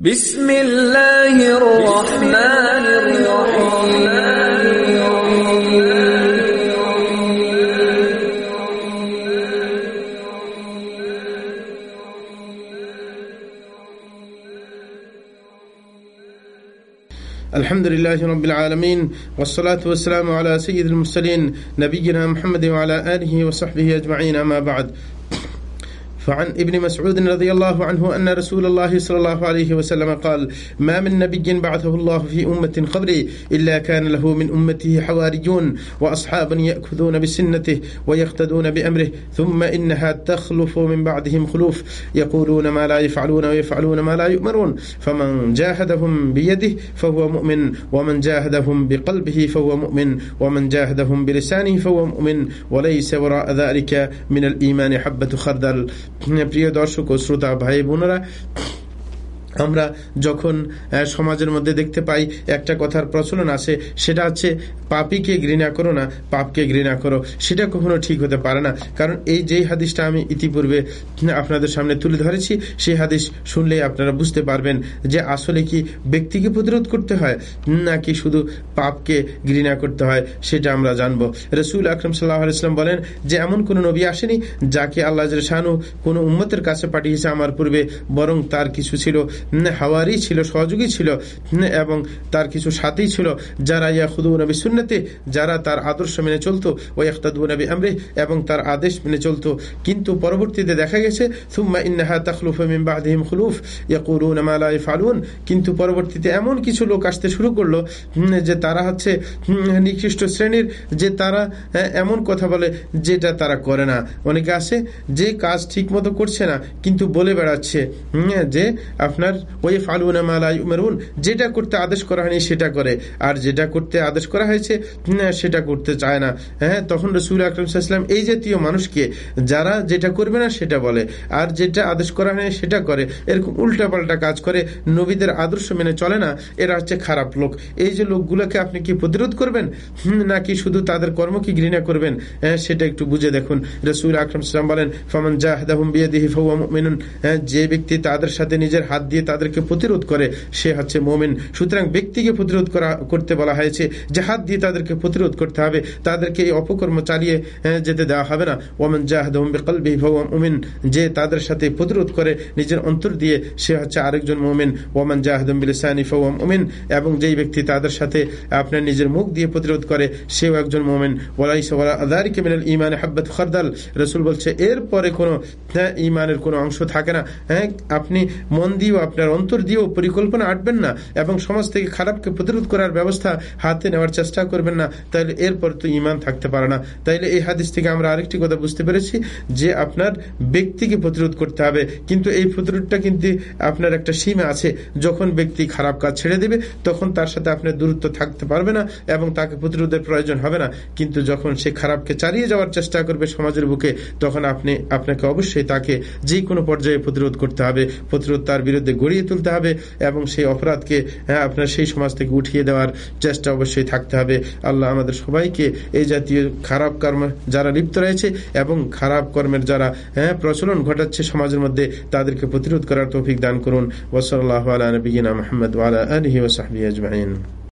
بسم الله الرحمن الرحيم. الحمد لله رب العالمين والصلاة والسلام على سيد المرسلين نبينا محمد وعلى آله وصحبه أجمعين أما بعد. فعن ابن مسعود رضي الله عنه أن رسول الله صلى الله عليه وسلم قال ما من نبي بعثه الله في أمة قبلي إلا كان له من أمته حواريون وأصحاب يأخذون بسنته ويقتدون بأمره ثم إنها تخلف من بعدهم خلوف يقولون ما لا يفعلون ويفعلون ما لا يؤمرون فمن جاهدهم بيده فهو مؤمن ومن جاهدهم بقلبه فهو مؤمن ومن جاهدهم بلسانه فهو مؤمن وليس وراء ذلك من الإيمان حبة خردل. প্রিয় দর্শক ও শ্রোতা ভাই বোনেরা আমরা যখন সমাজের মধ্যে দেখতে পাই একটা কথার প্রচলন আছে, সেটা হচ্ছে পাপিকে ঘৃণা করো না, পাপকে ঘৃণা করো। সেটা কখনো ঠিক হতে পারে না। কারণ এই যেই হাদিসটা আমি ইতিপূর্বে আপনাদের সামনে তুলে ধরেছি সেই হাদিস শুনলেই আপনারা বুঝতে পারবেন যে আসলে কি ব্যক্তিকে প্রতিরোধ করতে হয়, নাকি শুধু পাপকে ঘৃণা করতে হয়, সেটা আমরা জানব। রসুল আকরম সাল্লাহ ইসলাম বলেন যে এমন কোন নবী আসেনি যাকে আল্লাহ শাহানু কোনো উম্মতের কাছে পাঠিয়েছে আমার পূর্বে, বরং তার কিছু ছিল। হাওয়ারি ছিল, সহযোগী ছিল এবং তার কিছু সাথী ছিল, যারা ইয়াহুদু নবী সুন্নতে যারা তার আদর্শ মেনে চলতো ও ইয়াহতাদু নবী আমরে এবং তার আদেশ মেনে চলতো। কিন্তু পরবর্তীতে দেখা গেছে, সুম্মা ইন্নাহা তাখলুফ বাদহিম খুলুফ, ইয়াকুলুনা মা লা ইয়াফআলুন কিন্তু পরবর্তীতে এমন কিছু লোক আসতে শুরু করল যে তারা হচ্ছে নিকৃষ্ট শ্রেণির, যে তারা এমন কথা বলে, যেটা তারা করে না। অনেকে আছে, যে কাজ ঠিক মতো করছে না, কিন্তু বলে বেড়াচ্ছে যে আপনার ওই ফালুনা মালাই উমেরুন যেটা করতে আদেশ করা হয়নি সেটা করে। আর যেটা করতে আদেশ করা হয়েছে সেটা করতে চায় না। হ্যাঁ তখন রসুল আকরম সাল্লাম এই জাতীয় মানুষকে, যারা যেটা করবে না সেটা বলে। আর যেটা আদেশ করা হয়নি সেটা করে। এরকম উল্টাপাল্টা কাজ করে নবীদের আদর্শ মেনে চলে না, এরা হচ্ছে খারাপ লোক। এই যে লোকগুলোকে আপনি কি প্রতিরোধ করবেন? নাকি শুধু তাদের কর্মকে ঘৃণা করবেন? হ্যাঁ সেটা একটু বুঝে দেখুন। রসুল আকরম সাল্লাম বলেন, ফমান জাহদাহুম হ্যাঁ যে ব্যক্তি তাদের সাথে নিজের হাত তাদেরকে প্রতিরোধ করে, সে হচ্ছে মোমেন। সুতরাং ব্যক্তিকে প্রতিরোধ করা, করতে বলা হয়েছে হাত দিয়ে তাদেরকে প্রতিরোধ করতে হবে। তাদেরকে এই অপকর্ম চালিয়ে যেতে দেওয়া হবে না। ওমেন জাহাদিন যে তাদের সাথে প্রতিরোধ করে, নিজের অন্তর দিয়ে সে হচ্ছে আরেকজন মোমেন। ওমান জাহাদম বিলসানি ওমিন এবং যেই ব্যক্তি তাদের সাথে আপনার নিজের মুখ দিয়ে প্রতিরোধ করে, সেও একজন মোমেন। ওলাইসাদারিকে মিনাল ইমান হাব্বাত খরদাল। রসুল বলছে, এরপরে কোনো ইমানের কোনো অংশ থাকে না। হ্যাঁ আপনি মন দিয়েও আপনার অন্তর দিয়েও পরিকল্পনা আটবেন না এবং সমাজ থেকে খারাপকে প্রতিরোধ করার ব্যবস্থা হাতে নেওয়ার চেষ্টা করবেন না তাইলে এরপর তো ইমান থাকতে পারে না। তাইলে এই হাদিস থেকে আমরা আরেকটি কথা বুঝতে পেরেছি যে আপনার ব্যক্তিকে প্রতিরোধ করতে হবে। কিন্তু এই প্রতিরোধটা কিন্তু আপনার একটা সীমা আছে। যখন ব্যক্তি খারাপ কাজ ছেড়ে দেবে, তখন তার সাথে আপনার দূরত্ব থাকতে পারবে না এবং তাকে প্রতিরোধের প্রয়োজন হবে না। কিন্তু যখন সে খারাপকে চালিয়ে যাওয়ার চেষ্টা করবে সমাজের বুকে, তখন আপনি, আপনাকে অবশ্যই তাকে যে কোনো পর্যায়ে প্রতিরোধ করতে হবে। প্রতিরোধ তার বিরুদ্ধে গড়িয়ে তুলতে হবে এবং সেই অপরাধকে হ্যাঁ আপনার সেই সমাজ থেকে উঠিয়ে দেওয়ার চেষ্টা অবশ্যই থাকতে হবে। আল্লাহ আমাদের সবাইকে এই জাতীয় খারাপ কর্ম যারা লিপ্ত রয়েছে এবং খারাপ কর্মের যারা হ্যাঁ প্রচলন ঘটাচ্ছে সমাজের মধ্যে, তাদেরকে প্রতিরোধ করার তৌফিক দান করুন। ওসল আল্লাহ মোহাম্মদ আলহি ওসাহী আজমাইন।